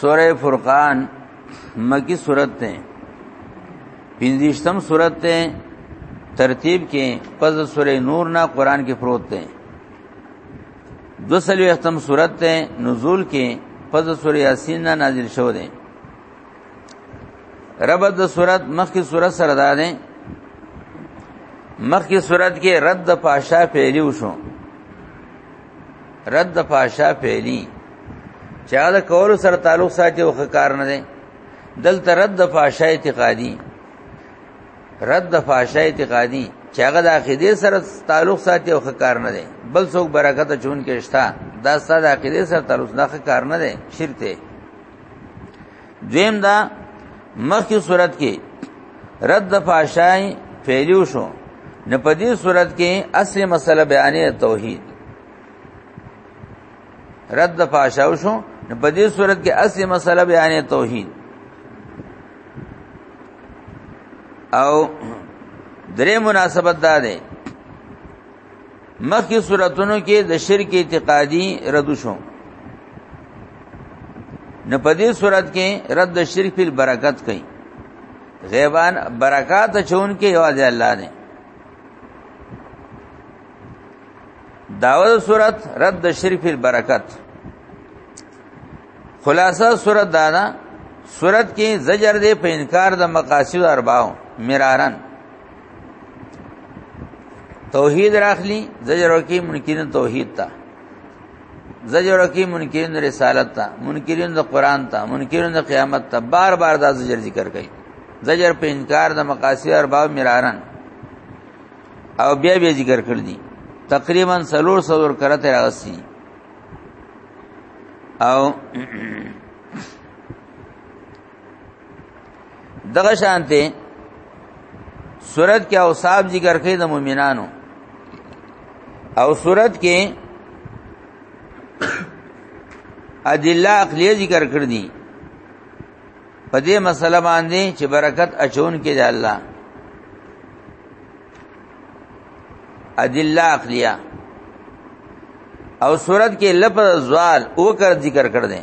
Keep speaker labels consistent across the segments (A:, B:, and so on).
A: سوره فرقان مکی سورت ده پنځشتم سورت ده ترتیب کې پس سوره نور نه قران کې پروت ده دوسلو ختم سورت ده نزول کې پس سوره یاسین نه نازل شوه ده رب د سورت مخکې سورت سره ده مخکې صورت کې رد پاشا پیلی وشو رد د فحشا فعلی چې هغه کول سره تعلق ساتي او کار نه دی دلته رد د فحشا اعتقادي رد د فحشا اعتقادي چې هغه د عقیده سره تعلق ساتي او کار نه دی بل څوک برکت چون کې شتا دا ستاسو د عقیده سره تعلق نه کار نه دی شرک دی دویم دا مخکې صورت کې رد د فاشای فعلیو شو نه په دې صورت کې اصل مسله بیانې توحید رد د فاشاو شو نه په دې صورت کې اصل مسله بیانې توحید او درې مناسبت دا ده مخکې صورتونو کې د شرک اعتقادي رد شو نه په دې صورت کې رد د شرک په برکت کوي غیبان برکات چون کې یواز الله نه داوود صورت رد د شرک په برکت خلاصہ صورت دانا صورت کې زجر دې په انکار د مقاصد ارباو مرارن توحید راخلی زجر ورکی منکرین توحید تا زجر ورکی منکرین رسالت تا منکرین د قران تا منکرین د قیامت تا بار بار دا زجر ذکر کړي زجر په انکار د مقاصد ارباب مرارن او بیا بیا ذکر کړ دي تقریبا سلور سلور کرته راغسي او دغه شانته صورت کې اوصاف ذکر کړي د مؤمنانو او صورت کې ادله عقلیه ذکر کړ دي په دې مسله باندې چې برکت اچون کې دی الله ادله عقلیه او صورت کې لفظ زوال او کر ذکر کړ دي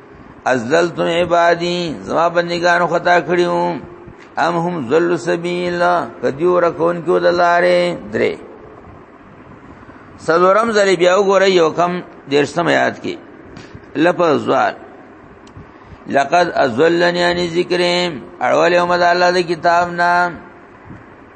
A: ازللتم عبادی زما بندگانو خطا کړیو ام هم ذل سبیل کدیو رکون کیو دلاره درې سلورم زری بیا وګوره یو کم دیرشتم یاد کی لپس زوال لقد ازلنی عن ذکرهم اړول یوم د الله د کتاب نام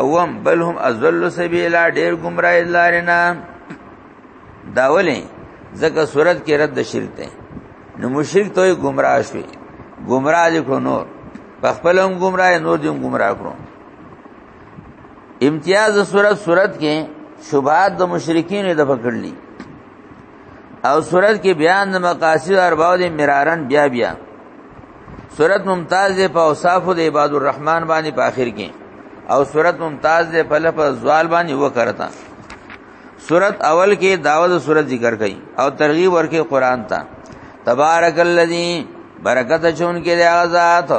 A: اوم بل هم ازل سبیلا ډیر گمراه لارینا داولې زکه صورت کې رد شرک ده نو مشرک ته گمراه شوی گمراه دي کو نور خپل هم گمراه نور دي هم گمراه کړو امتیاز صورت صورت کې شبهات د مشرکین د پکړلی او صورت کې بیان د مقاصد ارباو د مرارن بیا بیا صورت ممتاز ده په اوصاف د عباد الرحمن باندې په اخر کې او صورت ممتاز ده په لفظ زوال باندې وکړتا صورت اول کې داوود صورت ذکر کړي او ترغیب ورکې قران ته تبارک الذی برکت چون کې د آزاد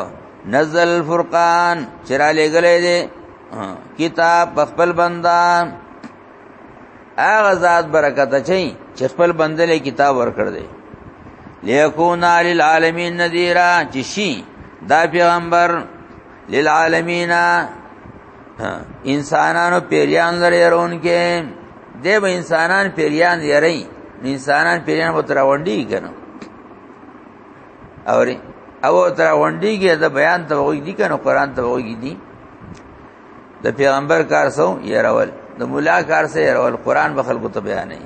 A: نزل فرقان چرا لګلې دي کتاب خپل بندان هغه ذات برکت چي چې خپل بندلې کتاب ورکړ دی ليكون للعالمین نذیرا چې شي دا پیغمبر للعالمین انسانانو پیریان لري رون کې دیو انسانان پیریان یری انسانان پیریان وو تر وندي کنه اوري او تر وندي کې دا بیان ته وګی دي کنه قران ته وګی دي د پیغمبر کار سو يرول د مولا کار سه يرول قران به خلکو ته بیان نه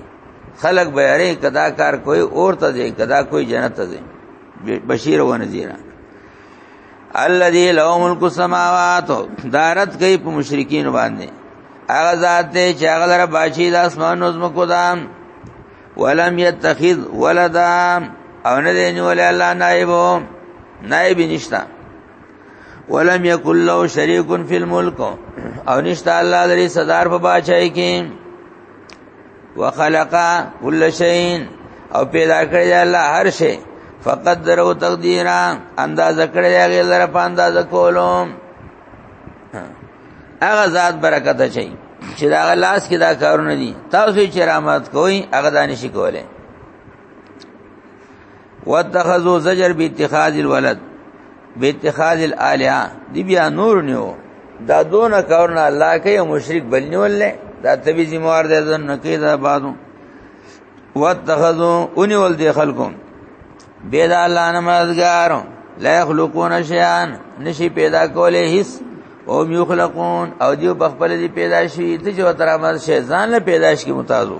A: خلق به یری کدا کار کوئی اور ته دی کدا کوئی جنت ته دی بشیر و نذیر الذي له ملک السماوات دارت کوي په مشرکین باندې هغه ذات دی چې هغه لره باشي د اسمان او زمکو دام ولم يتخذ ولدا او نه دی نیول الله نائب نائب نشتا ولم یکل له شریک فی الملک او نشتا الله لري صدر په بادشاہي کې وخلق كل شيء او پیدا کړی دی الله هر شی فقط درو تقدیرا انداز کړی دی هغه لره په انداز کولو هغه ذات برکت چي چې دا لاس کې دا کارونه دي تاسو چې رحمت کوئ هغه دانش کوله واتخذوا زجر باتخاذ الولد باتخاذ الالهه دی بیا نور نیو دا دون کورنا الله کې مشرک بل نیولې دا تبي زموار دې ځن نه کې دا بادو واتخذوا ان ول دي خلکو بيد الله نه مددگار لا يخلقون شيئا نشي پیدا کولې هیڅ او یخلقون او دیو بخبل دی پیدا شي ته جو تر امر شي ځان له پیدائش کې متازو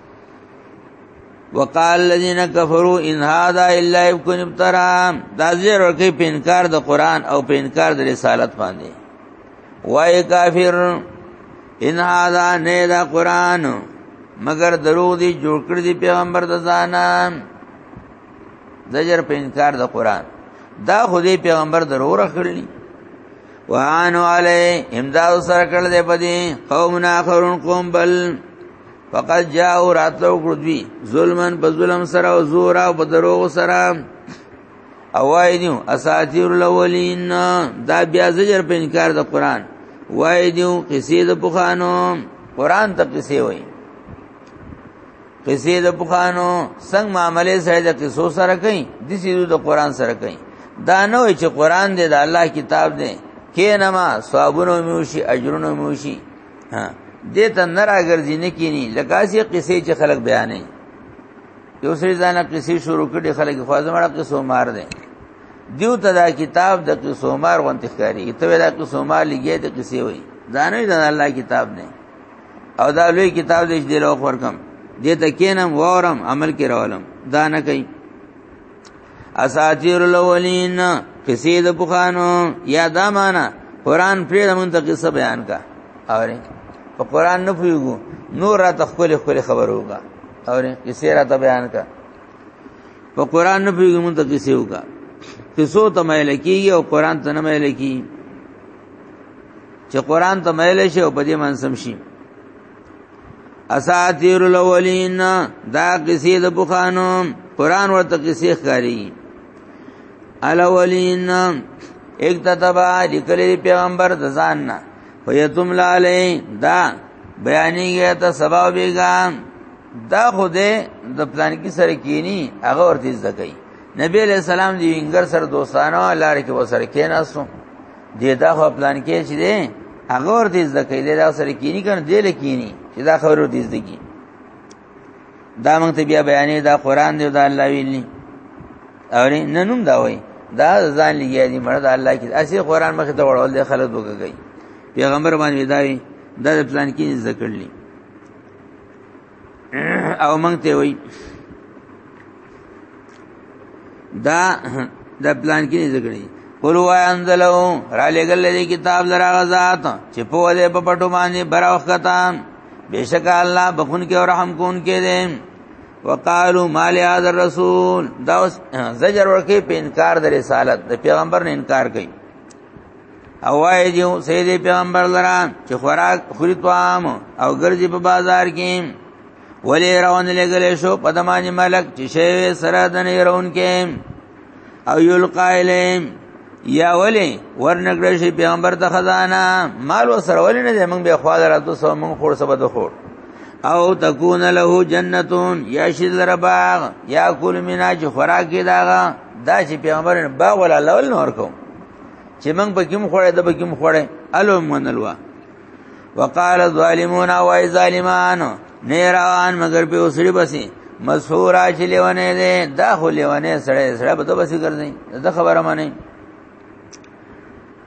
A: وقال الذين كفروا ان هذا الا يكون ابترام دا زیر ورکی په انکار د قران او په انکار د رسالت باندې وای کافر ان هذا نه دا قران مگر درو دی جوړ کړ دی پیغمبر د ځانا زجر په انکار د قران دا خو دی پیغمبر درو راخړلی وانو علی امداد سره کړل دی په دې قوم اخرون قوم بل فقط جاء او راتلو کړو دوی ظلمن په ظلم سره او زور او په دروغ سره او وای دیو اساطیر الاولین دا بیا زجر په انکار د قران وای دیو قصې د پخانو قران ته قصې وای قصې د پخانو څنګه معاملې سره د قصو سره کوي د سیدو د قران سره کوي دا نه وای چې قران دې د الله کتاب دی کینما ثوابونو میوشي اجرونو میوشي ها دې ته نه راګرځي نه کینی لکه اسی قصې چې خلک بیانې یو سری ځانه قصې شروع کړي خلک فاضمړه قصو مار دي دیو ته دا کتاب د قصو مار غونډه ښکاری ته دا قصو مار لګي د قصې وای ځانوي د الله کتاب نه او دا لوی کتاب دې دې لو خورکم دې ته کینم وورم عمل کې راولم دا نه کوي اساطیر الاولین کسی د بخانو یا دا معنا قران پرې د مونږ ته قصه بیان کا اورې په قران نه پویګو نور را تخپل خپل خبروګا اورې کسی را ته بیان کا په قران نه پویګو مونږ ته قصه وکا قصو ته مایل کیږي او قران ته نه مایل کیږي چې قران ته مایل شي او په دې منسم شي اساطیر الاولین دا کسی د بخانو قران ورته کسی ښکاری الاولین اکتتبا لکلی پیغمبر د ځان نه ویتم لالی دا بیانی گیا تا سبا بیگام دا خوده د پلان کی سره کینی هغه ورته ځکای نبی علیہ السلام دی انګر سره دوستانه لار کې وسره کیناستو دې دا خو پلان کې چې دې هغه ور دې زده کوي دا سره کینی کنه دې لکینی چې دا خبرو دې زده کی دا مونږ ته بیا بیانې دا قران دی دا الله ویلی او نه نوم دا وای دا ځان لګیا دي مړه دا الله کې اسی قران مخ ته وړول دي خلک وګږي پیغمبر باندې وداوی دا پلان کې ذکر لې او مونږ ته وای دا د پلان کې ذکرې قل و انزلو را لګل دې کتاب لرا غزاد چې په دې په پټو باندې براوخ کتا بشک الله بخون کې او رحم کون کې دې وقالو مال هذا الرسول دا زجر ورکه په انکار د رسالت د پیغمبر نه انکار کوي او وای دیو سید پیغمبر لران چې خوراک خوري طعام او ګرځي په بازار کې ولې روان لګلې شو په دمانه ملک چې شی سره د نه روان کې او یلقا الیم یا ولی ورنګړ شي پیغمبر د خزانه مال وسره ولی نه موږ به خوا درته سو موږ خور سبا د خور او تکون له جنتون یا شذر باغ یا کل منا چې خوراکي داغه دا چې پیغمبر باغ ولا لول نور کو چې موږ په کوم خوړې د په کوم خوړې الو منلوا وقال الظالمون و ظالمان نیران مگر په اوسړي بسي مسحور چې لیونه دي دا خو لیونه سړې سړې په تو بسي ګرځي دا خبره مانی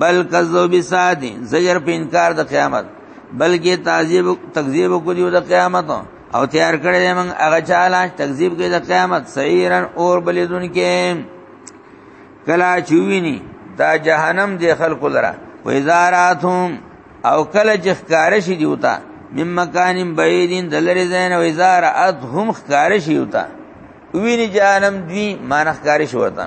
A: بل کذو بسادی زجر په انکار د قیامت بلکې تعذیب تکذیب کو دیو د قیامت او تیار کړی موږ هغه چاله تکذیب کوي د قیامت سیرن اور بلیدون کې کلا چوینی دا جهنم دی خلق لرا و ازاراتهم او کله چې خکارش دی وتا مم مکان بعیدین دلری زین و ازاراتهم خکارش دی وتا ویني جهنم دی مان خکارش وتا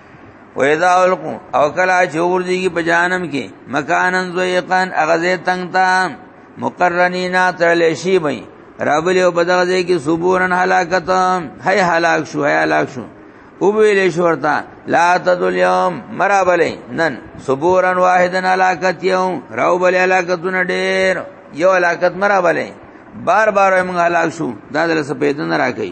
A: و اذا القو او کلا چور دیږي په جانم کې مکانن زویقان اغزه تنگ تا مقرنینا ترلې شی وي رب له بدغه دې کې صبورن هلاکت هي هلاک شو هي هلاک شو او ویلې شورتا لا تدل یوم مرا بلې نن صبورن واحدن هلاکت یوم راو بلې هلاکتونه ډېر یو هلاکت مرا بلې بار بار موږ هلاک شو دا درسه پیدا نه راکې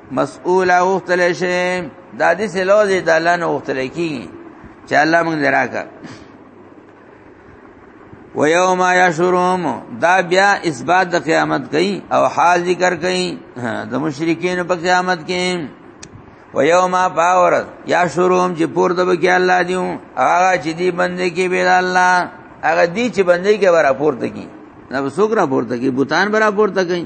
A: مسئول اوختل شي د دې سلوځي د الله نه اوختل کی چې الله موږ دراکا و یوم یشروم دا بیا اثبات د قیامت کوي او حال ذکر کوي د مشرکین په قیامت کې و یوم باور یشروم چې پور د بکی الله دیو هغه چې دی بندې کې به الله هغه دی چې بندې کې ورا پورته کی نو څوک را پورته کی بوتان برا پورته کوي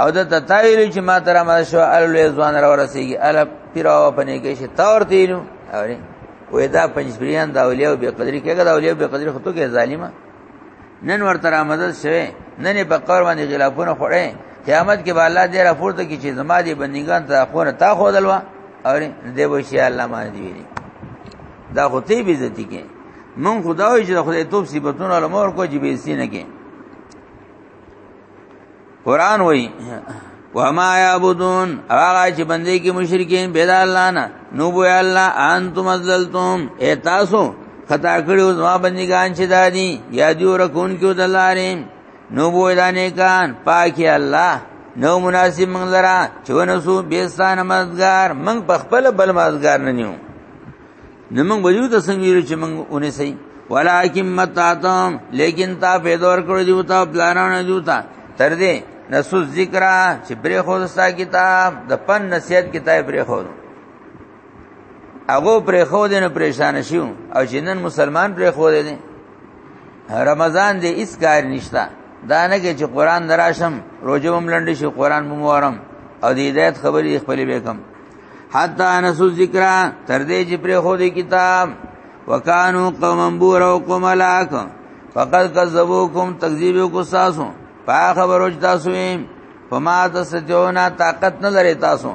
A: او د تتایل چې ما تر ما شو الوی ځوان را ورسیږي ال پیراو پنې کې شي تور تینو اوري وې دا پنځبریان دا اولیاء به قدرې کېګه دا اولیاء به قدرې خطو کې ظالما نن ورته را مدد شوه نن په قور باندې غلافونه خړې قیامت کې به الله دې را پورته کې چې زما دې بندګان ته خونه تا خو دلوا اوري دې به شي الله ما دې ویلي دا خو تی به عزت کې مون خدای چې خدای توپ صفاتونه علماء کو جی به سینه کې قران وای وما يعبدون هغه چې بندې کې مشرکین بيد الله نه نو بو الله انتم ذلتم اے تاسو خطا کړو زما بندگان چې دادي یا دیو رکون کیو دلارې نو بو دانه کان پاکي الله نو مناسب منګ لرا چونه سو بیسان مددگار منګ پخپل بل مددگار نه نیو نه موږ وجود ته څنګه ویل چې موږ اونې سي ولکن متاتم لیکن تا پیدور کړو دیو تا پلانونه دیو تا تر دې نسو ذکر چې بری خو دستا کتاب د پن نصیحت کتاب بری خو هغه پر خو دې نه پریشان شیو او چې نن مسلمان پر خو دې رمضان دې اس کار نشتا دا نه کې چې قران دراشم روزه هم لنډ شي قران مو مورم او دې هدایت خبرې خپلې وکم حتا نسو ذکر تر دې چې پر خو دې کتاب وکانو قوم بور او قوم لاک فقد کذبوکم تکذیب کو ساسو پا خبرو چې تاسو یې فما تستجونا طاقت نه لري تاسو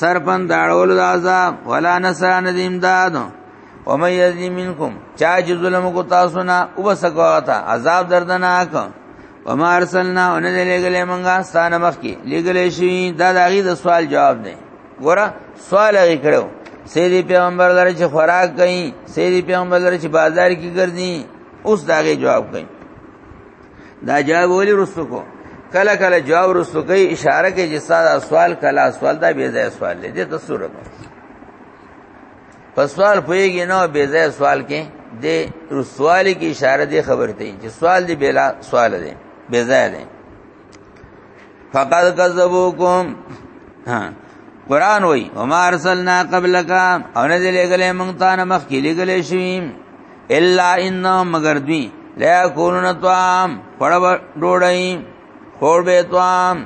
A: سرپن داړول د عذاب ولا نصر ندیم دادو ومن یظلم منکم چا چې ظلم کو تاسو نه او بس کوغتا عذاب دردناک وما ارسلنا ان لګلې مونږه ستانه مخ کې لګلې شي دا د هغه د سوال جواب دی ګوره سوال یې کړو سیدی پیغمبر لره چې خوراک کئ سیدی پیغمبر لره چې بازار کې ګرځي اوس داغه جواب کئ دا جواب ولې رسو کو کله کله جواب رسو کوي اشاره کوي چې ساده سوال کله سوال دا به ځای سوال دی ته سورته په سوال پويږي نو به ځای سوال کې د رسوال کی اشاره دی خبر ته چې سوال دی بلا سوال دی به ځای دی فقد کذبوکم ها قران وای او ما ارسلنا قبلک او نه لګلې مونږ ته نه مخ کې لګلې شویم الا انهم مگر دوی لا کولن طعام پړ ډوړی خور به توام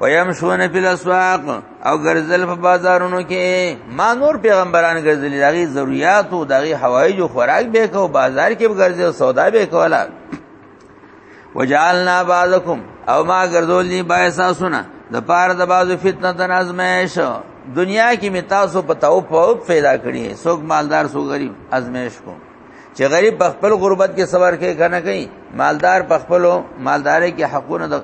A: ويمشون فی الاسواق او ګرځل په بازارونو کې ما نور پیغمبران ګرځل دغه ضرورت او دغه حوایج او خوراک به کو بازار کې ګرځي سودا به کولا وجعلنا بعضکم او ما ګرځول دی بایسا سنا د پاره د بازو فتنه د نازمایش دنیا کې می تاسو په توپ او پیدا کړی څوک مالدار څوک غریب ازمیش کو چې غریب په خپل غربت کې صبر کوي کنه کوي مالدار په خپل مالداري کې حقونه د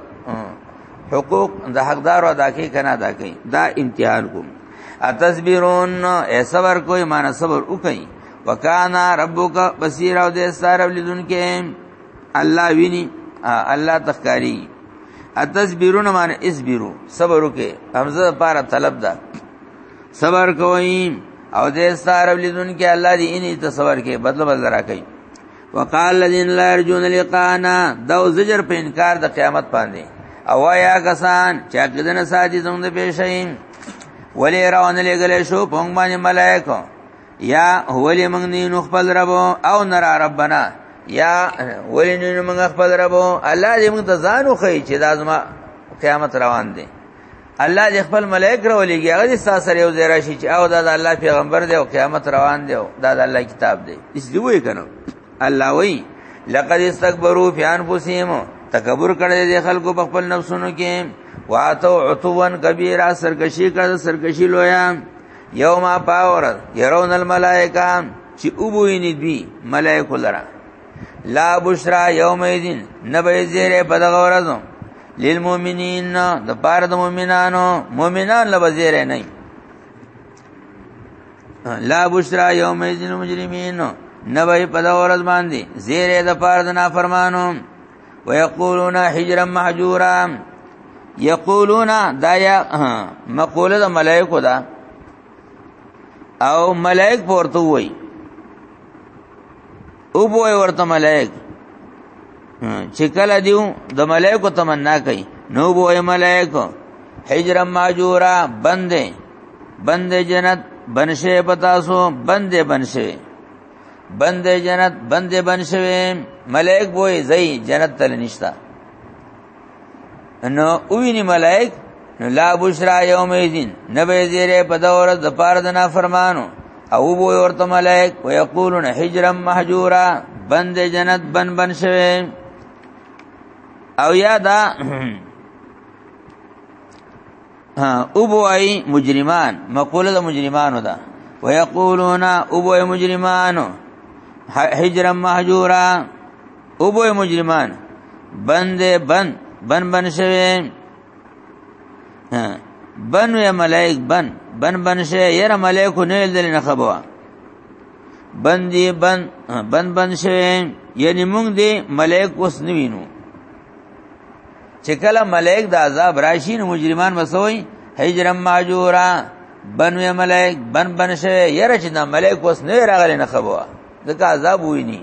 A: حقوق د حقدار ادا کوي کنه ادا کوي دا امتحان کوم اتصبرون ای صبر کوي مان صبر وکي وکانا ربک بصیر او دې سارب لیدون کې الله ویني الله تخکاری اتصبرون مان اسبرو صبر وکي حمزه لپاره طلب ده صبر کوي او دې ستاره لیدون کې الله دې اني ته صبر کې بدل بدل راکړي وقال الذين لا يرجون لقاءنا دا زجر په انکار د قیامت باندې او یا کسان چې کدن ساتي زموږ پېښې ولې روان لګل شو په باندې ملائکه یا ولې موږ نه نو خپل رب او نرا ربنا یا ولې نه موږ خپل رب الله دې موږ ته ځانو خي چې دا زما قیامت روان دي الله دې خپل ملائک راولېږي هغه دې تاسو سره یو ځای راشي چې او دا د الله پیغمبر دی او قیامت روان دی او دا د الله کتاب دی اس دی وې کنه الله وی لقد استكبروا في انفسهم تکبر کړی دی خلکو په خپل نفسونو کې واتو عتوان کبیره سرکشي کړه سرکشي لویا یوم پاور يرون الملائکه چې وبوینې دوی ملائکه لره لا بشرا یوم الدین نبی زیره په دغه ورځ للمؤمنین د پار د مؤمنانو مؤمنان لبزیره نه لا بشرا یوم الدین مجرمین نبی په دغه ورځ باندې زیره د پار د نافرمانو ويقولون حجرا محجورا یقولون دا یا مقوله د ملائکو دا او ملائک پورته وای او بو ورته ملائک چې کله دیو د ملائکو تمنا کوي نو بو ملائکو حجر ماجورا بندې بندې جنت بنشه پتاسو بندې بنشه بندې جنت بندې بنشه ملائک بوې زئی جنت تل نشتا نو اوینی ملائک نو لا بشرا یوم ایدین نبی زیره په دور د پاره د نافرمانو او بو ورته ملائک ويقولون حجرا محجورا بند جنت بن بن شوه او یادا ها او بو ای مجرمان مقوله د مجرمانو ده ويقولون او بو مجرمانو حجرا محجورا او به مجرمان بند بند بن بن شوی بن یا ملائک بن بن بن شوی یره ملائکو نه دل نه خبره بندي بند بند بند شوی یعنی موږ دې ملائک اوس نه وینو چې کله ملائک د عذاب راشي نو مجرمان مسوي هجرم ماجورا بن یا ملائک بن بن شوی یره چې د ملائک اوس نه راغلي نه خبره ځکه عذاب ویني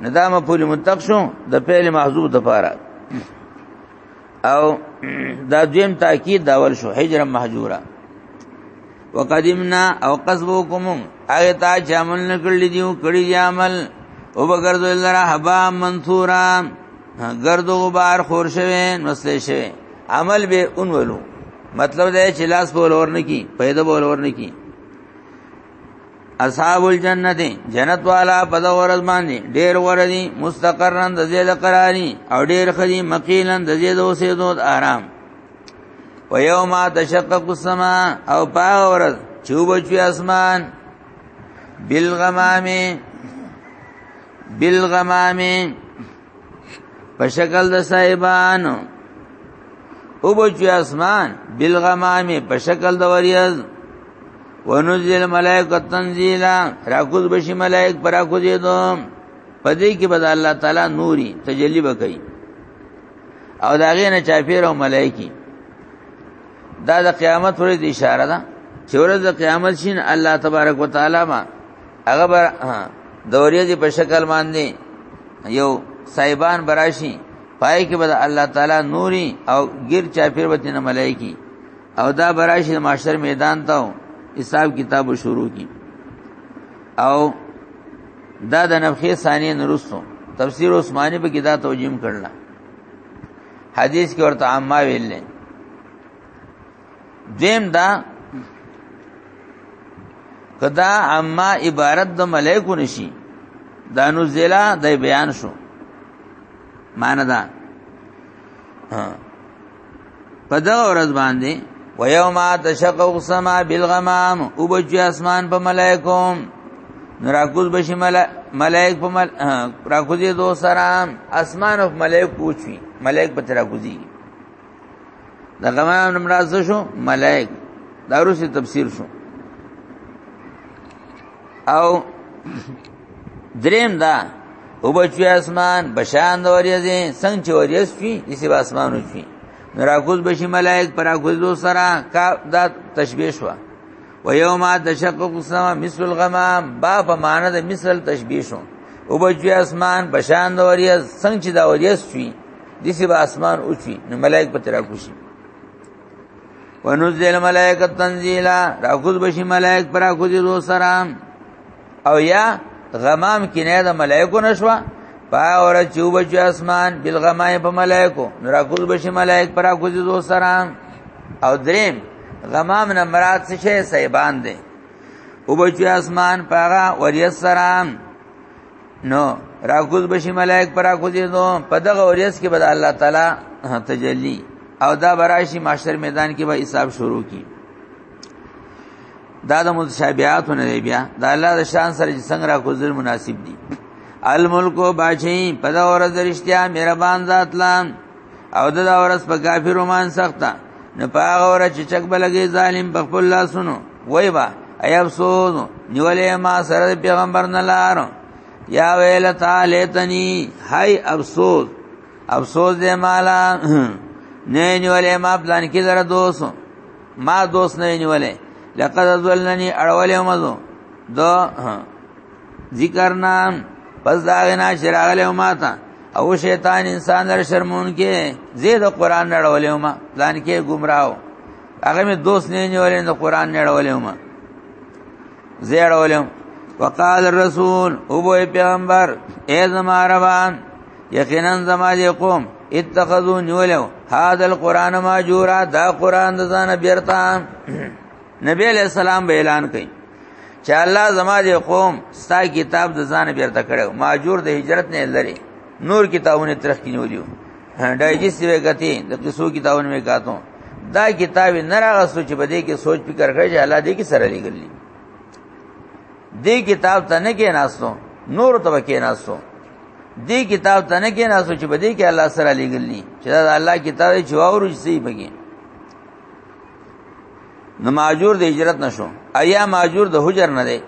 A: ندا مفعول مطلق شو د فعل محذوف د پاره او دا دویم تاکید داول شو حجر محجورا وقدمنا او قصبوکم هغه تا چې عمل نکړل دیو کړي دی عمل او بغرض لرا حبا منثورا گرد و غبار خور شوه نسل شوه عمل به اونولو مطلب دا چې لاس بول اور نه کی پیدا بول اور نه کی اصحاب الجنت جنت والا په دغه ورځ باندې ډېر وردي مستقرن د زیاده قراری او ډېر خدي مقیلن د زیاده اوسېدو آرام و یوم تشقق السما او پاغه ورځ چوب چوي اسمان بالغمام بالغمام په شکل د صاحبانو او بچو اسمان بالغمام په شکل د وریاض ونزل ملائکه تنزیلا راکوز بشي ملائک پر راکوز دو پدې کې بد الله تعالی نوري تجلی وکړي او دا غې نه چاپیر او ملائکی دا د قیامت ورځ اشاره ده چې ورځ د قیامت شین الله تبارک وتعالى ما هغه بر د ورځې په شکل باندې یو صاحبان براشي پای کې به الله تعالی نوري او غیر چا پیر وته نه ملایکی او دا براشي د معاشر میدان ته حساب کتاب شروع کی او دا د نفخې ثانیه نرسو تفسیر عثماني په کې دا توجیم کړل حدیث کې ورته عامه ویل دیم دا کدا اما عبارت د ملائکو نشي دا نو زلا د بیان شو مان دا په دا ورځ باندې و یوم تشقق السما بالغمام او بچي اسمان په ملائکو راکوز بشي ملائک په مل راکوزي دو سلام اسمان او ملائک پوچي ملائک په تراکوزي دا غمان نمراز شو ملائک دا روسي تفسیر شو او دریم دا او بچی اسمان بشان د وریځې څنګه چې وریځ شي دسی به اسمان وشي نراکوز بشي ملائک پر اکوز دو سرا کا دا تشبیه شو و یوم تشقق السما مثل الغمام با په معنا د مثل تشبیه شو او بچی اسمان بشان د وریځ څنګه چې دا وریځ شي دسی به اسمان اوچی نو ملائک په ترا کوشي ونزل ملائکه تنزیلا راکوز بشي ملائک پر راکوز دو سلام او یا غمام کې نه د ملائکو نشوا پا اور چوب چ اسمان بالغمای په ملائکو نو راکوز بشي ملائک پر راکوز دو سلام او دریم غمام نه مراد څه شی سیبان دی او بچو اسمان پاغا وریسرام نو راکوز بشي ملائک پر راکوز دو په دغه ورځ کې به الله تعالی تجلی او دا براشي معاشر میدان کې به حساب شروع کی دا د متشابهاتو نه دی بیا دا الله د شان سره چې څنګه راکوزل مناسب دي الملک باچی په دا ورځ رښتیا مهربان ذات لام او د دا ورځ په کافر رومان سخته نه پاغه ور چې چک بلګي ظالم په خپل لاسونو وای با ای افسوس نیولې ما سره پیغمبر نه لار یا ویل تعالی تنی هاي افسوس افسوس دې مالا نه نیولې ما پلان کې زره دوست ما دوست نه نیولې لقد ذلنی اړولې مزو دو ذکر نام پس دا غنا شراغله ما تا او شیطان انسان در شرمون کې زید قران نړولې ما پلان کې گمراهو هغه می دوست نه نیولې د قران نړولې ما زیړولې وقال الرسول او بو پیغمبر اے زما روان یقینا زما دې قوم اتخذو نیولو هاذا القران ماجورا دا قران د ځان بیرته نبی علیہ السلام به اعلان کړي چې الله زما دې قوم ستا کتاب د ځان بیرته کړو ماجور د هجرت نه لري نور کتابونه ترخ کې نیولیو ډایجست وی غتی د قصو کتابونه می کاتو دا کتاب نه راغستو چې بده کې سوچ فکر کړی چې الله دې کې سره لګلی دې کتاب ته نه کې ناستو نور ته کې ناستو دې کتاب ته نه کې ناستو چې بده کې الله سره لګلی چې دا الله کتاب چې واورو چې بګي نو ماجور د هجرت نشو ایا ماجور د هجر نه دی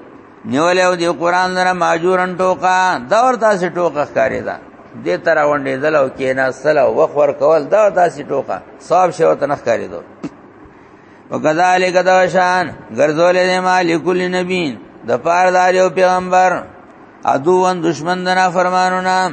A: نیولې او دی قران نه ماجورن ټوکا دا ورته سي ټوکا ښکاری دا دې تر وندې دلو کې نه سلو وخور کول دا ورته سي ټوکا صاحب شو ته نه ښکاری دو وکذالک دوشان ګرځولې نه مالک لنبین د پاردار یو پیغمبر ادوان دشمن دنا فرمانو نام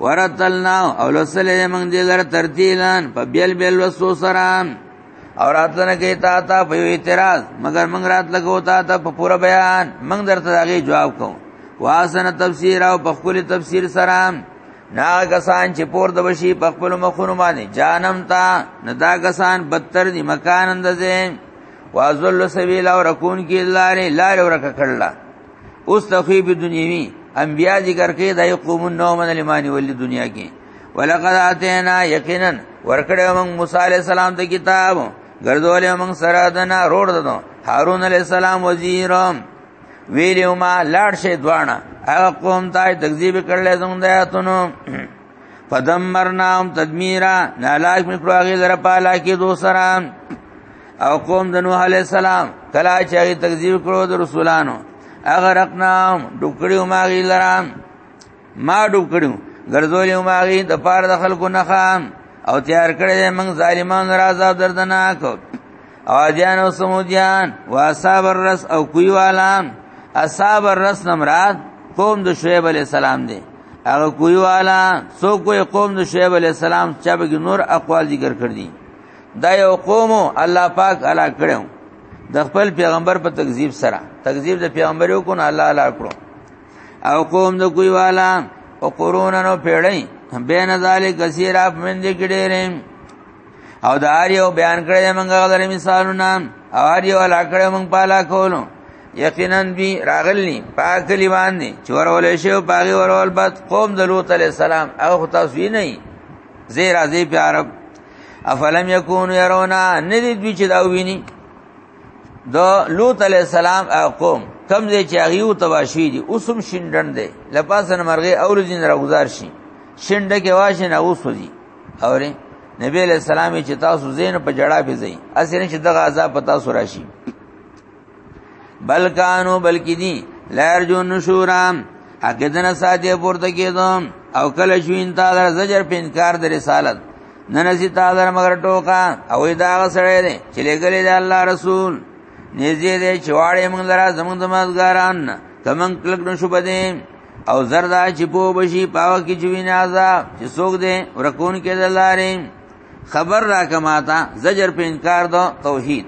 A: ورتلنا او لسلې موږ دې لر ترتیلان په بیل بیل وسو سره او راتلنه کې تا ته په اعتراض مگر موږ رات لګو تا ته په پوره بیان موږ درته داغي جواب کوو واسنه تفسیر او په خپل تفسیر سره نا کسان چې پور د بشي په خپل مخونو باندې جانم تا نه دا کسان بدتر دي مکان اندزه وازل سبیل او رکون کی لارې لارې ورکه کړلا اوس تخوی به دنیوی انبیا ذکر کې د یقوم النوم من المانی ول دنیا کې ولقد اتینا یقینا ورکړې موږ موسی علی السلام ته کتاب ګرځولې موږ سره دنا روړ ددو هارون علی السلام وزیرم ویلیو ما لاړ شي دوانه هغه قوم ته تکذیب کړل زموږ د آیاتونو فدمرناهم تدمیرا نالاک مې کړو هغه لره پالا کې دو سره او قوم د نوح علی السلام کلا چې هغه تکذیب کړو د رسولانو هغه رقنا ډوکړیو ما غی لره ما ډوکړیو ګرځولیو ما غی د پاره د خلکو نه خام او تیار کړی موږ ظالمانو راځه دردناک عادیان او سمودیان و اصحاب الرس او کوی والان اصحاب الرس نمراد قوم د شعیب علی السلام دی هغه کوی والا سو کوی قوم د شعیب علی السلام چې به نور اقوال ذکر کړ دي دا یو قوم الله پاک علا کړو د خپل پیغمبر په تکذیب سره تکذیب د پیغمبر یو کو نه الله علا کړو او قوم د کوی والا او قرون نو پیړی بین ذالک کثیره مند کډیرم او د هر یو بیان کړی موږ غلره مثالونه او هر یو لا کړی موږ پالا کولو یقینا بی راغلی پاکلی باندې چورول شي او پاغي ورول بد قوم د لوط علی السلام هغه تاسو نه زیر ازی په عرب افلم یکون يرونا ندی دوی چې دا ویني د لوط علی السلام قوم کم دې چې هغه او تباشوی دي اوسم شندن دي لپاسن مرغه اورځین راغزار شي شنده کې واشه نه اوسوځي اوري نبی علیہ السلام چې تاسو زین په جړه به زی اسنه چې دغه عذاب پتا سو راشي بلکانو بلکی دی لار جو نشورام حقیقت نه ساده پورته کېدم او کله شو ان تعالی زجر په انکار د رسالت ننسی تعالی مگر ټوکا او دا غسړې دي چې لګلې د الله رسول نږدې دې چواړې موږ لرا زموږ د مزګاران کمن کلک نشو بده او زردا چې په بشي پاو کې جوینه عذاب چې څوک دې ورکون کې دلارې خبر را کماتا زجر په انکار دو توحید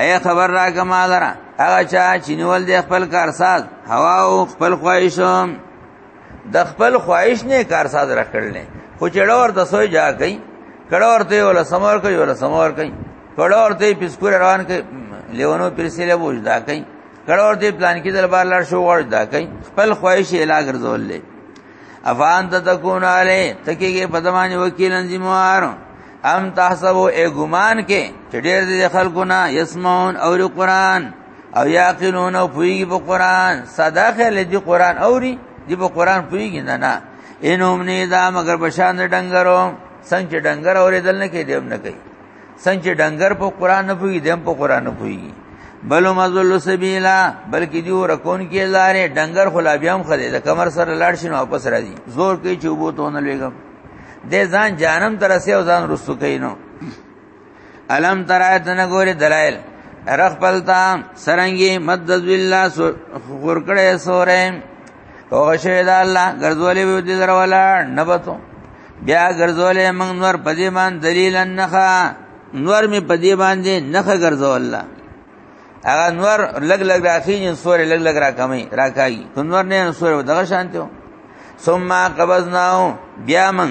A: اے خبر را کما لرا هغه چا چې نیول دې خپل کارساز هوا او خپل خواهشم د خپل خواهش نه کارساز راکړل خو چړور د سوی جا کوي کړور ته ولا سمور کوي ولا سمور کوي کړور ته پسکور روان کوي لیونو پرسیله بوج دا کوي کړه ورته پلان کې دربار لار شو ور دا کوي خپل خواهش اعلان ګرځول لې افان ته تكون علي تکيږي په دمانه وکیل انزموار ام تحسبو ای ګمان کې چې ډېر دې خلکو نه يسمعون او قرآن او یاقلون او پویږي په قرآن ساده خل دې قرآن اوري دې په قرآن پویږي نه نه انهم نه دا مگر بشان ډنګرو څنګه ډنګر اورې دل نه کې دې هم نه کوي څنګه ډنګر په قران نه پوي دیم په قران نه پوي بل مزل سبیلا بلکې دی ورکون کې لارې ډنګر خلا بیا هم خلې د کمر سره لاړ شي نو واپس راځي زور کوي چې وبو ته نه لګم د ځان جانم تر سه او ځان رسو کوي نو الم ترایت نه ګوري دلایل رخ پلتا سرنګي مد ذل الله خور کړه سورې او شوی دا الله ګرځولې وي دې در ولا نبتو بیا ګرځولې موږ نور پدې باندې دلیل نخا نور می پدې باندې نخا ګرځول الله هغه نور لګ لګ راخی جن سور لګ لګ را کمی را کای ته نور نه سور دغه شانته ثم قبضناو بیا من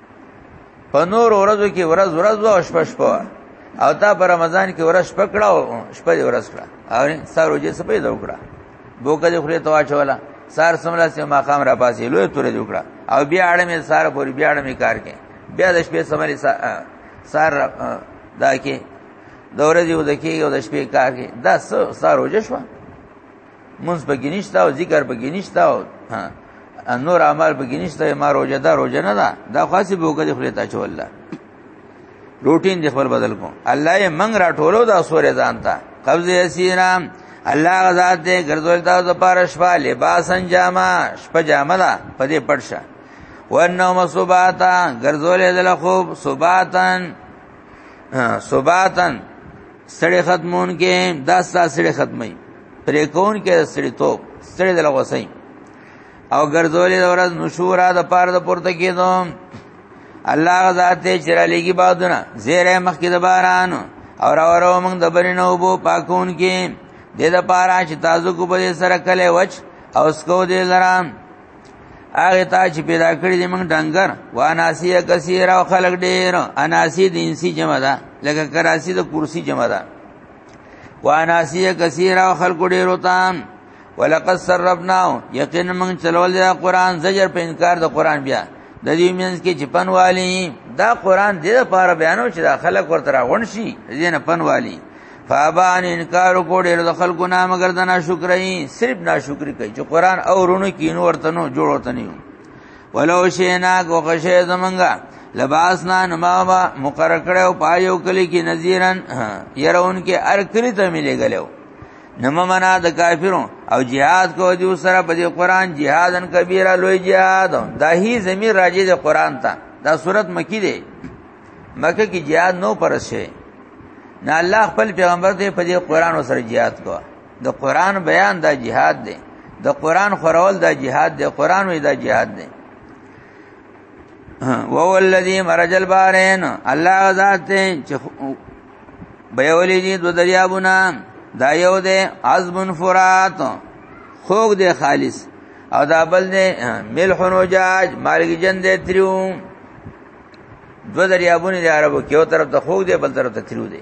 A: په نور ورځو کې ورځ ورځ او شپه شپه او تا په رمضان کې ورځ شپه کړه او شپه دې ورځ کړه او سارو جې سپې دا وکړه بوکه دې خوري توا چولا سار سملا سي مقام را پاسې لوی تورې وکړه او بیا اړه مې سار پوری بیا اړه مې کار کې بیا د شپې سمري سار دا کې دورې یو د کې یو د شپې کار کې دا سارو جې شو مونږ په کې نشته او ذکر په کې نشته او نور اعمال په کې نشته ما روزه ده روزه نه ده دا خاصه به وکړي خپل ته چول الله روټین د خپل بدل کو الله یې منګ را ټولو دا سورې ځانتا قبض یسینا الله غزاد دې ګرځول تا د پاره شپه لباس انجاما شپه جامه ده په دې پړشه ونوم صباتا ګرځول دې له خوب صباتن صباتن سړې ختمون کې دا سړې ختمي پرې کون کې سړی توپ سړی د لغوسې او ګرځولې د ورځ نشورا د پاره د پورته کېدو الله غزاد ته چې را لېږي بادونه زیره مخ کې د باران او راورو موږ د برینو بو پاکون کې د د پاره چې تاسو کو په سره کله وچ او سکو دې لرام هغه تا چې پیدا کړی دې موږ ډنګر واناسیه کثیر او خلق ډیر اناسی د انسی جمع ده لکه کراسی د کرسی جمع ده واناسیه کثیر او خلق ډیر وتام ولقد سربنا یقینا من چلول دا قران زجر په انکار د قران بیا د دې مینس کې چې پنوالي دا قران دې لپاره بیانو چې دا خلک ورته راغون شي دې نه پنوالي فابان انکار کو ډېر د خلکو نه مگر د ناشکرۍ صرف ناشکری کوي چې قران او رونو کې نو ورته نو جوړوته نه ولو شینا غوښه زمنګا لباسنا نماوا مقرر کړو پایو کلی کې نذیرن يرون کې ار کلی ته ملي غلو نمه منا د کافرو او jihad کو دیو سره په دې قران jihadن کبیره لوی jihad دا هی زمير راځي د قران ته دا صورت مکی دی مکه کې jihad نو پرسه نه الله خپل پیغمبر ته په دې قران سره jihad کوه د قران بیان دا جهاد دی د قران خورول دا جهاد دی قران وی دا جهاد دی وهو الذي مرج البحرين الله ذات چې بيولې دي دو دریابونه دا یو دی عذب فرات خوګ دی خالص او دا بل دی ملح نوجاج مالګي جن دی تریو دو دریابونه دی عربو کې یو طرف ته خوګ دی بل طرف ته تریو دی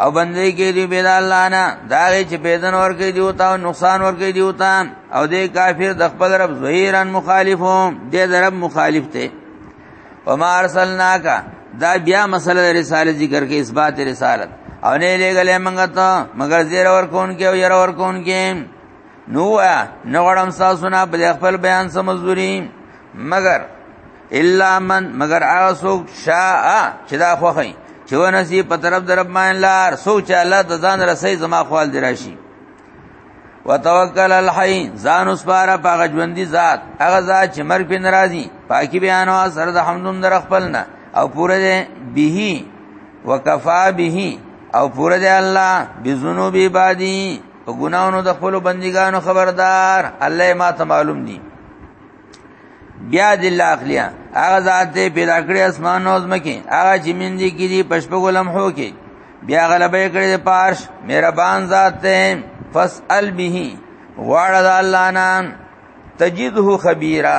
A: او بندې کې دی بل الله نه دا چې پیدن ور کې دی وتا او نقصان ور کې دی وتا او دې کافر د خپل رب ظهیرن مخالفو دې د رب مخالف ته وما ارسلناک دا بیا مسله رساله ذکر کې اثبات رسالت او نه لګلې منګه ته مگر زیر ور کون کې او ير ور کون کې نو نو غړم تاسو نه بل خپل بیان سمزوري مگر الا من مگر هغه څوک شاء چې دا خوخی چې ونسی په طرف در رب باندې لار سوچ الله د ځان رسي زما خپل دی راشي وتوکل الحی ځان اوس پاره پاګه ژوندۍ ذات هغه ذات چې مرګ په ناراضي پاکي بیان او سر د حمدون در خپلنا او پوره دې به وکفا به او پوره دې الله بذنوب عبادی او ګناونو د خپل بندګانو خبردار الله ما ته معلوم دي بیا د الله اخلیا هغه ذات دې پیدا کړی اسمان او زمکه هغه چې من دي کې دي پښپګو لمحو کې بیا غلبې کړی د پارش مهربان ذات دې فسأل به واړه د الله نام تجده خبيرا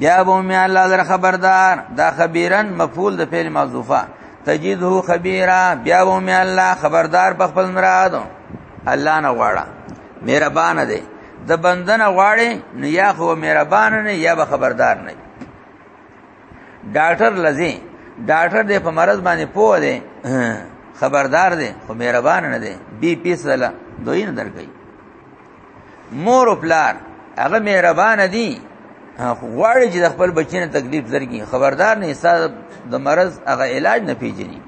A: بیا به مې الله در خبردار دا خبيرن مفعول د فعل محذوفه تجده خبيرا بیا به مې الله خبردار په خپل مراد الله نه واړه مهربان دی د بندنه غواړي نو یا خو مهربان نه یا به خبردار نه ډاکټر لذي ډاکټر دې په مرض باندې پوه دی خبردار دی خو مهربان نه دی بي پي سره دوی نه درګي مور او پلار هغه مهربان دي غواړي چې د خپل بچی نه تکلیف درګي خبردار نه حساب د مرض هغه علاج نه پیژني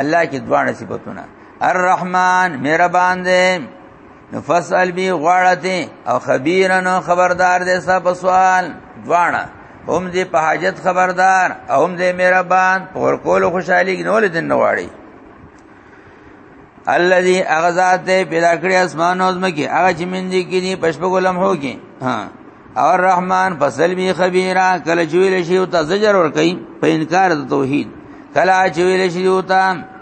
A: الله کې دوه نصیبتونه الرحمن مهربان دی نو فسأل بی غواړته او خبيرن خبردار دې سب سوال دواړه هم دې په حاجت خبردار او هم دې مهربان پر کول خوشحالي نول دې نواړي الذي اغذات پیدا کړی اسمان او زمکه هغه چې من دي کې دي پښپګو لمحو کې ها او الرحمن فصل می خبیرا کله چویل شی او ته زجر ور کوي په انکار د توحید کله چویل شی او ته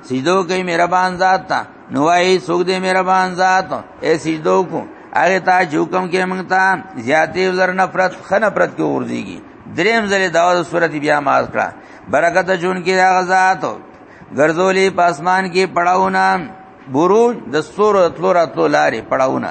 A: سجدو کوي مهربان ذات ته نوای سوګ دې مهربان ذات اے سجدو کو هغه ته حکم کې موږ ته زیاتې زر نفرت خنه پرت کې ورځيږي دریم ځلې داوود سورتی بیا ماز کړه برکت جون کې هغه ذات ګرځولې پاسمان کې پړاونه بروج د سور تلور تلو لارې پړاونه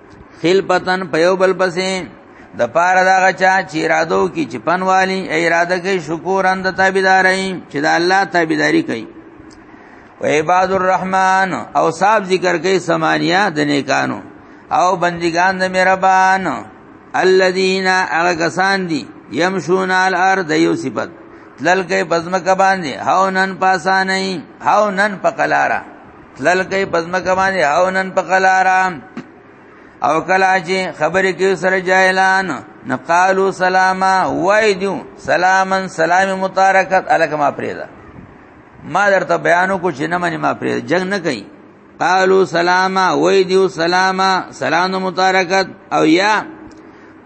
A: خلبتن په یو بل پسې د پاره دا غچا چې ارادو کې چې پنوالي اراده کوي شکر اند تابعداري چې د الله تابعداري کوي و عباد الرحمن او صاحب ذکر کوي سمانیا د نیکانو او بندگان د مهربان الذين اغسان دي يمشون على الارض یو صفت تلل کوي بزمکه باندې هاو نن پاسانه هاو نن پکلارا تلل کوي پزمکه باندې او نن په قلارا او کلا چې خبرې کوي سره جاهلان نقالو سلاما وای دیو سلامن سلام متارکت الک ما پریدا ما درته بیانو کو چې نه منی ما پریدا جنگ نه کوي قالو سلاما وای دیو سلاما سلام متارکت او یا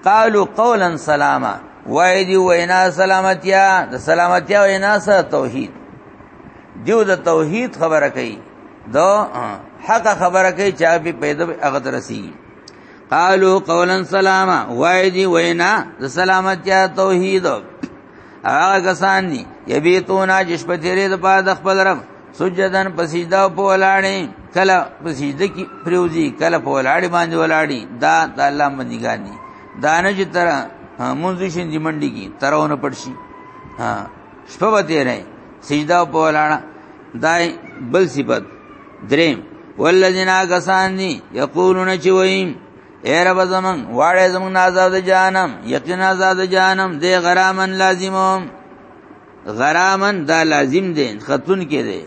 A: قالو قولا سلاما وای دیو وینا سلامتیا د سلامتیا وینا سره توحید دیو د توحید خبره کوي دا حق خبره کوي چې به پیدا هغه درسي قالو قولا سلاما وای دی وینا د سلامتیا توحید هغه کسان دي یبیتونا جشپه تیرې د پاد خپل رب سجدن پسیدا په ولاړې کله پسیده کی پریوزی کله په ولاړې باندې ولاړې دا د الله منګانی دانه چې تر منځ شین دی منډي کی ترونه پړشي ها شپه به تیرې سجده په ولاړه دای بل صفت دریم والذین غسان دی یقولون چې وایي اے رب زمون واړې زمون آزاد جانم یقینا آزاد جانم دې غرامن لازمم غرامن دا لازم دي خاتون کې دي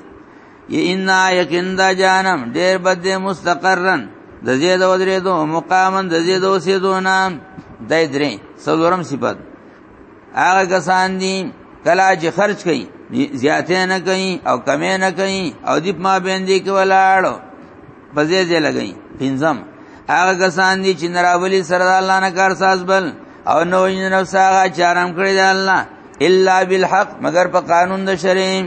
A: ان یقین دا جانم ډېر بد مستقرن د زید او درې دو مقامن د زید او سیدو نام دای درې سلورم صفات هغه کسان دي کلا چې خرج کوي زیاتې نه کوي او کمې نه کوي او دیپ ما باندې کې ولاړو پزې دې لګي پنځم هغه کسان دي چې نراولي سره الله نه کار ساز بل او نو یې نفس هغه چارم کړی دی الله الا بالحق مگر په قانون د شریعت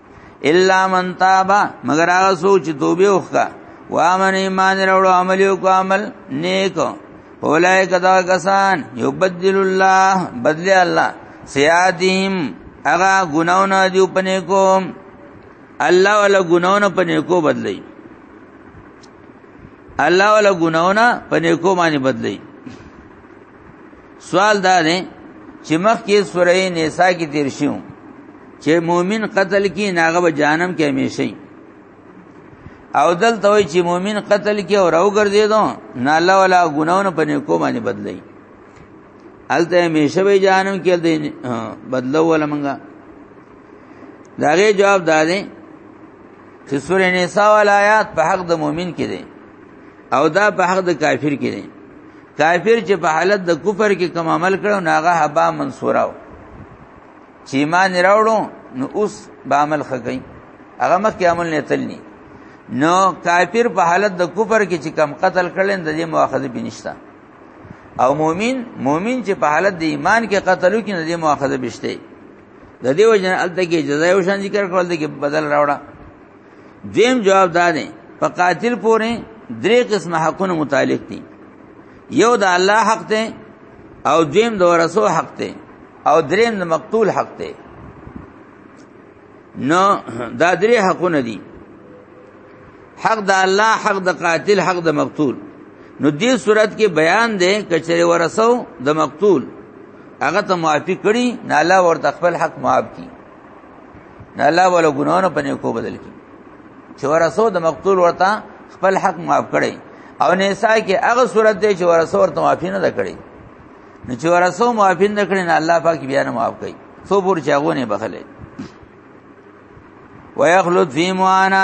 A: الا من تاب مگر هغه سوچ توبه وکړه وامن ایمان وروړو عمل یو کو عمل نیک اولای کدا کسان یبدل الله بدل الله سیادیم اغا گناونه دیو پنه کوم الله ولا گناونه پنه کو بدلی الله ولا گناونه پنه کو معنی بدلی سوال دا دی چې مخکې سورې نساء کې تیر شو چې مؤمن قتل کې ناغه به جانم کې همیشئ او دل ته چې مؤمن قتل کې او راو ګرځي دو نه الله ولا ګناونه پنه کو باندې بدلای الته همیشه به جانم کې دې بدلو ولا منګه داغه جواب دادې چې سورې نساء ولایات په حق د مؤمن کې دي او دا په حق د کافر کې دی کافر چې په حالت د کفر کې کوم عمل کړو ناغه هبا منصورا چې ایمان راوړو نو اوس به عمل خکې هغه مخکې عمل نه تلني نو کافر په حالت د کفر کې چې کم قتل کړل د دې مؤاخذه بنشتا او مؤمن مؤمن چې په حالت د ایمان کې قتل وکړي د دې مؤاخذه بشته د دې وجه الته کې جزای او شان ذکر کول د بدل راوړه دیم جواب دا دی په قاتل پورې درې قسمه حقونه متعلق دي یو د الله حق دی او دیم د ورثو حق دی او دریم د مقتول حق دی نو دا درې حقونه دي حق د الله حق د قاتل حق د مقتول نو دې صورت کې بیان دی کچره ورثو د مقتول هغه ته معافي کړي نه الله ورته خپل حق معاف کړي نه الله ولا ګناونه پنه کو بدل کی چې ورسو د مقتول ورته خپل حق معاف کړي او نساء کې هغه صورت دی چې ورسو ورته معافی نه کړي نو چې ورسو معافی نه کړي نه الله پاک بیا نه معاف کوي څو پور چاغو نه بخلې ويخلد في معانا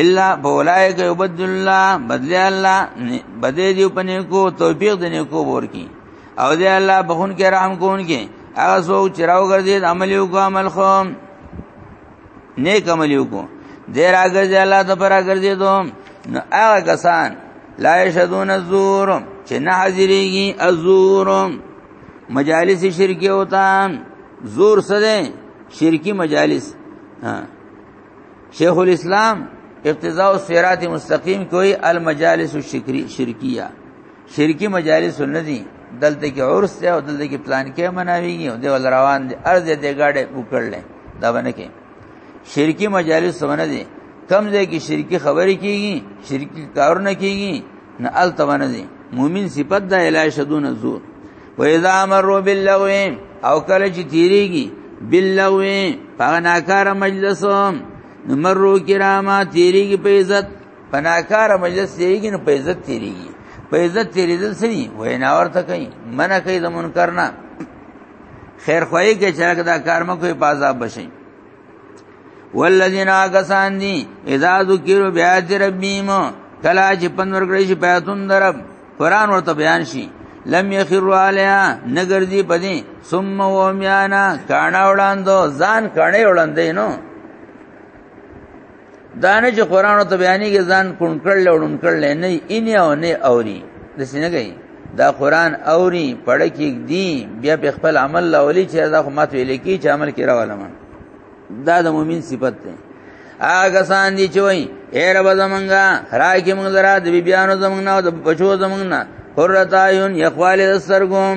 A: الا بولائک یبدل الله بدل الله بدې دی پنه کو توفیق دې کو ور کی او دې الله بخون کې رحم کون کې هغه څوک چې راو ګرځي عمل یو کو عمل خو نیک عمل یو کو دې راګرځي الله ته پر راګرځي دو نو هغه کسان لا یشهدون الزور چې نه حاضرېږي الزور مجالس شرکی ہوتا زور سره شرکی مجالس ها شیخ الاسلام اقتضاء الصراط مستقیم کوئی المجالس الشکری شرکیہ شرکی مجالس نه دي دلته کې عرس دی او دلته کې پلان کې مناویږي او دی ول روان دي ارز دې گاډه وکړل دا باندې کې شرکی مجالس سمونه دي کم ځای کې شرکی خبرې کیږي شرکی کارونه کیږي نه ال تمنه دي مؤمن صفت دا الا شدون زور و اذا امروا باللغو او کله چې تیریږي باللغو په ناکار مجلسوم نمرو کراما تیریږي په عزت پناکار مجلس تیریږي نو په عزت تیریږي په عزت تیریدل سړي وینا ورته کوي منع کوي د منکر نه خیر خوای کې چې دا کار مکو په عذاب بشي والذین آگسان دی اذا ذکرو بیات ربیم کلا چې پنور کړی شي پیاتون درب قران ورته بیان شي لم یخروا علیها نګرځي پدی ثم ومیانا کانا وړاندو ځان کړي وړاندې نو دانه چې قران ته بیانېږي ځان کون کړل او ډون کړل نه ان او نه اوري د سینه گئی دا قران اوري پړ کې دی بیا په خپل عمل لاولي چې دا خو مات ویل کی چې عمل کې راولم دا د مؤمن صفت ده هغه سان دي چې وای اے رب زمونږه راکې موږ لرا د بیانو زمونږه او د بچو زمونږه قرۃ عیون یخوال السرګم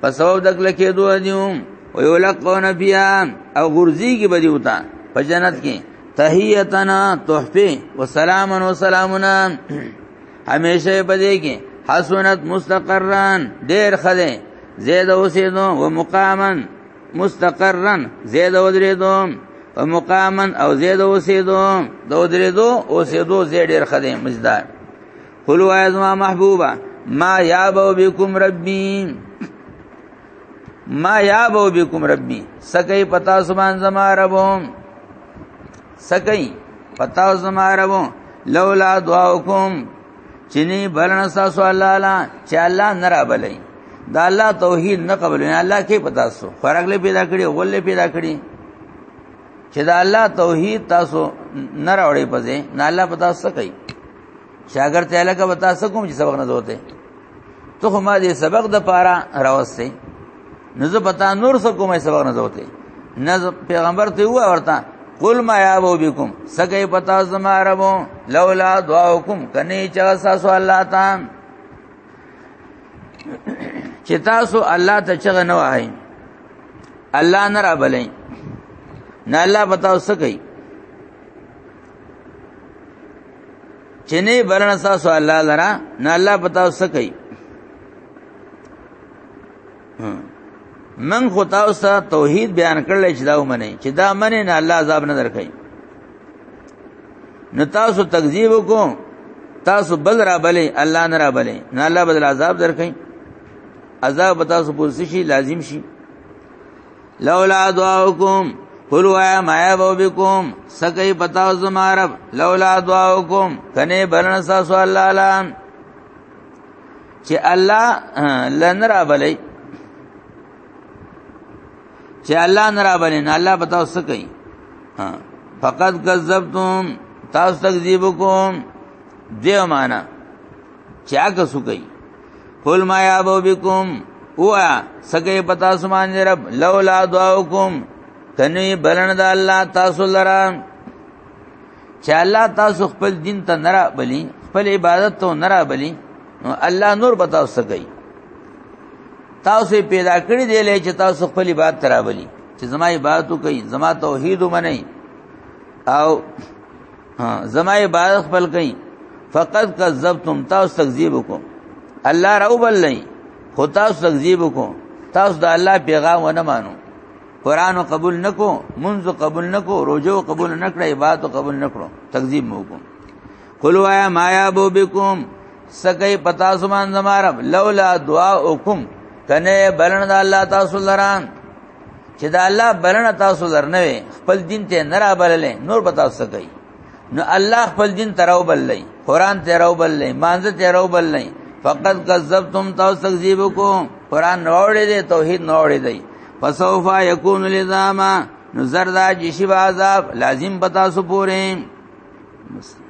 A: په سبب د کله کې دوه دیو او یو لقون بیا او غرزی کې بدی وتا په جنت کې تحیتنا تحفه وسلام و سلامنا همیشه بدی کې حسنت مستقران ډیر خده زید اوسیدو و مقامن مستقرن زید ودریدو و مقامن او زید اوسیدو دو دریدو اوسیدو زید ډیر خده مزدار قل وای زما محبوبا ما یابو بكم ربي ما یابو بكم ربي سکه پتا سبحان زما ربم سکه پتا زما ربم لولا دعاوکم چنی بلن ساسو الله لا چې الله نه را بلې دا الله توحید نه قبول نه الله کې پتا سو فرغله پیدا کړی ولې پیدا کړی چې دا الله توحید تاسو نه راوړې پځې نه الله پتا سو کوي چې اگر ته لکه وتا سکم چې سبق نه دوته ته خو ما دې سبق د پاره راوستې نو زه پتا نور سکم یې سبق نه دوته نه پیغمبر ته و ورته قل ما یا بو بكم سګي پتا زما ربو لولا دعاوکم کني چا ساسو الله تعالی چې تاسو الله ته چغه نه وای الله نه را بلې نه الله پتا وسګي چې نه بلنه تاسو الله لرا نه الله پتا وسه کوي من خو تاسو توحید بیان کړل چې دا ومنه چې دا منه نه الله عذاب نه درکې نو تاسو تکذیب وکړو تاسو بل را بلې الله نه را بلې نه الله بدل عذاب درکې عذاب تاسو پوزیشي لازم شي لولا دعاوکم قل وایا ما یبو بكم سکه پتاو زما رب لولا دعاوکم کنه بلن ساسو الله لام چې الله لنرا بلې چې الله نرا بلې نه الله پتاو سکه ها فقط کذبتم تاسو تکذیب کوم دیو معنا چې هغه سو کوي قل ما یابو بكم او سګي پتا سمان رب لولا دعاوکم کني بلن د الله تاسو لرا چې الله تاسو خپل دین ته نه را بلی خپل عبادت ته نه را بلی نو الله نور پتا سګي تاسو پیدا کړی دی لې چې تاسو خپل عبادت ترا بلی چې زما عبادت کوي زما توحید ومني او ها زما عبادت خپل کئ فقط کذبتم تاسو تکذیب وکړو الله راو بل نه خو تاسو تکذیب وکړو تاسو د الله پیغام ونه مانو قران قبول نکو منځ قبول نکو روزو قبول نکړه عبادت قبول نکړو تکذیب مو کو قلوا یا ما یابو بكم سکه پتا سمان زمارب لولا دعاءکم کنه بلند الله تاسو لران چې دا الله بلنه تاسو درنه وي خپل دین ته نه را بللې نور به تاسو کوي نو الله خپل دین تراو بللې قران تراو بللې مانزه تراو بللې فقط کذبتم تاسو تکذیب کو قران نوړې دي توحید نوړې دي فسوف یکون لزاما نو زردا جشی عذاب لازم پتا سو پورې